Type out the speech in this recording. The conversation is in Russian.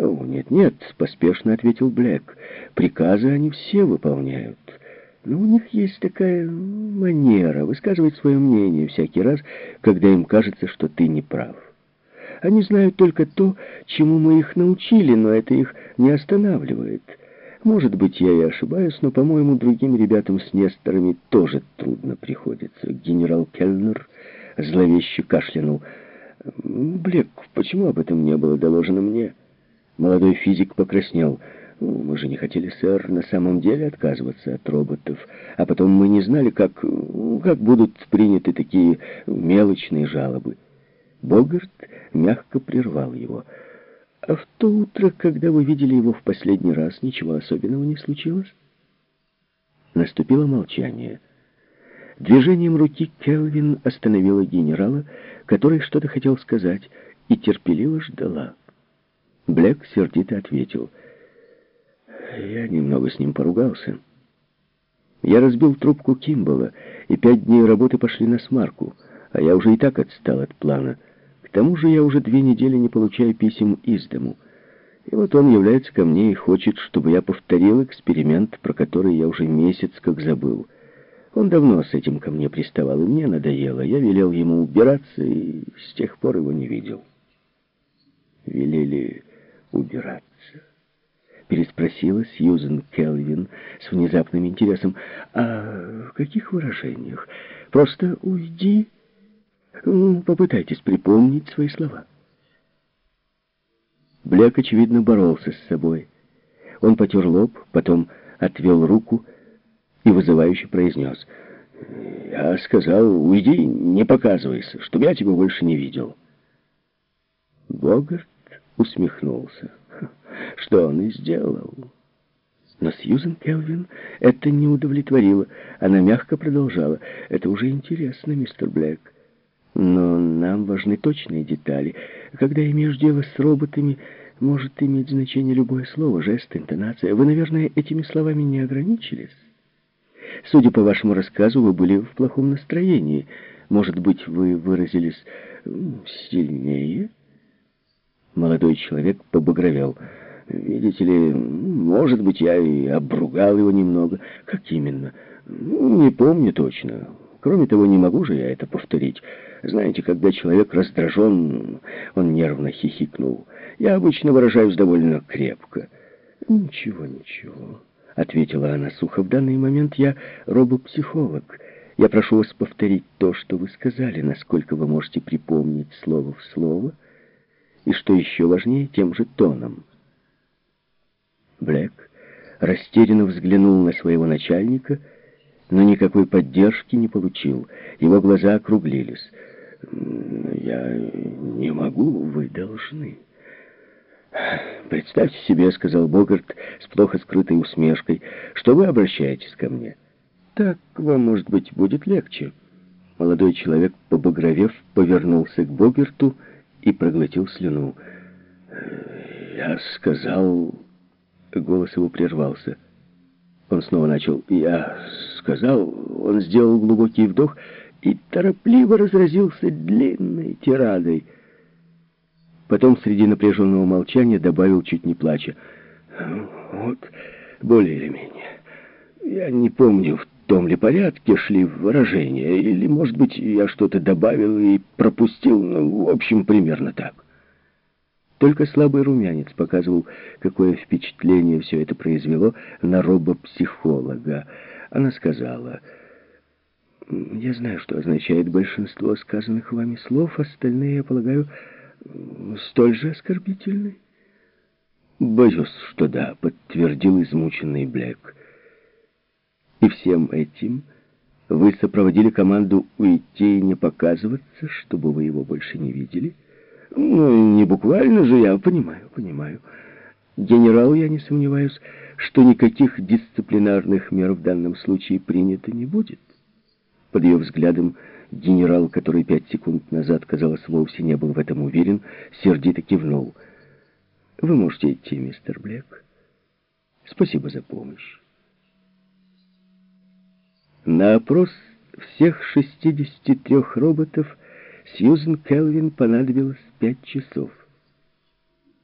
«О, нет-нет», — поспешно ответил Блэк. «Приказы они все выполняют. Но у них есть такая манера высказывать свое мнение всякий раз, когда им кажется, что ты не прав. Они знают только то, чему мы их научили, но это их не останавливает». Может быть, я и ошибаюсь, но, по-моему, другим ребятам с Несторами тоже трудно приходится. Генерал Кельнер зловеще кашлянул. «Блек, почему об этом не было доложено мне?» Молодой физик покраснел. «Мы же не хотели, сэр, на самом деле отказываться от роботов. А потом мы не знали, как, как будут приняты такие мелочные жалобы». Богарт мягко прервал его. А в то утро, когда вы видели его в последний раз, ничего особенного не случилось? Наступило молчание. Движением руки Келвин остановила генерала, который что-то хотел сказать, и терпеливо ждала. Блэк сердито ответил. «Я немного с ним поругался. Я разбил трубку Кимбала, и пять дней работы пошли на смарку, а я уже и так отстал от плана». К тому же я уже две недели не получаю писем из дому. И вот он является ко мне и хочет, чтобы я повторил эксперимент, про который я уже месяц как забыл. Он давно с этим ко мне приставал, и мне надоело. Я велел ему убираться, и с тех пор его не видел. Велели убираться. Переспросила Сьюзен Келвин с внезапным интересом. «А в каких выражениях? Просто уйди?» Ну, попытайтесь припомнить свои слова. Блек, очевидно, боролся с собой. Он потер лоб, потом отвел руку и вызывающе произнес. «Я сказал, уйди, не показывайся, чтобы я тебя больше не видел». Богарт усмехнулся. Что он и сделал. Но Сьюзен Келвин это не удовлетворило. Она мягко продолжала. «Это уже интересно, мистер Блэк. Но нам важны точные детали. Когда имеешь дело с роботами, может иметь значение любое слово, жест, интонация. Вы, наверное, этими словами не ограничились? Судя по вашему рассказу, вы были в плохом настроении. Может быть, вы выразились сильнее? Молодой человек побагровел. Видите ли, может быть, я и обругал его немного. Как именно? Ну, не помню точно. Кроме того, не могу же я это повторить. Знаете, когда человек раздражен, он нервно хихикнул. Я обычно выражаюсь довольно крепко. «Ничего, ничего», — ответила она сухо. «В данный момент я робопсихолог. Я прошу вас повторить то, что вы сказали, насколько вы можете припомнить слово в слово, и, что еще важнее, тем же тоном». Блэк растерянно взглянул на своего начальника — но никакой поддержки не получил. Его глаза округлились. «Я не могу, вы должны». «Представьте себе», — сказал Богарт с плохо скрытой усмешкой, «что вы обращаетесь ко мне. Так вам, может быть, будет легче». Молодой человек, побагровев, повернулся к Богерту и проглотил слюну. «Я сказал...» Голос его прервался. Он снова начал. «Я сказал...» Он сделал глубокий вдох и торопливо разразился длинной тирадой. Потом среди напряженного молчания добавил, чуть не плача. «Вот, более или менее. Я не помню, в том ли порядке шли выражения, или, может быть, я что-то добавил и пропустил, ну, в общем, примерно так». Только слабый румянец показывал, какое впечатление все это произвело на робопсихолога. Она сказала, «Я знаю, что означает большинство сказанных вами слов, остальные, я полагаю, столь же оскорбительны». «Боюсь, что да», — подтвердил измученный Блэк. «И всем этим вы сопроводили команду уйти и не показываться, чтобы вы его больше не видели?» Ну, не буквально же, я понимаю, понимаю. Генерал, я не сомневаюсь, что никаких дисциплинарных мер в данном случае принято не будет. Под ее взглядом генерал, который пять секунд назад, казалось, вовсе не был в этом уверен, сердито кивнул. «Вы можете идти, мистер Блек. Спасибо за помощь». На опрос всех 63 роботов Сьюзен Келвин понадобилось пять часов.